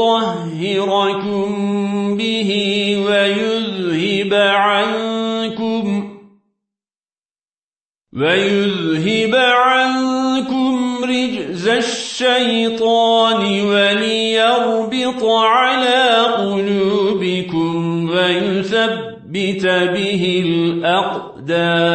ليطهركم به ويذهب عنكم ويذهب عنكم رجز الشيطان وليربط على قلوبكم ويثبت به الأقدام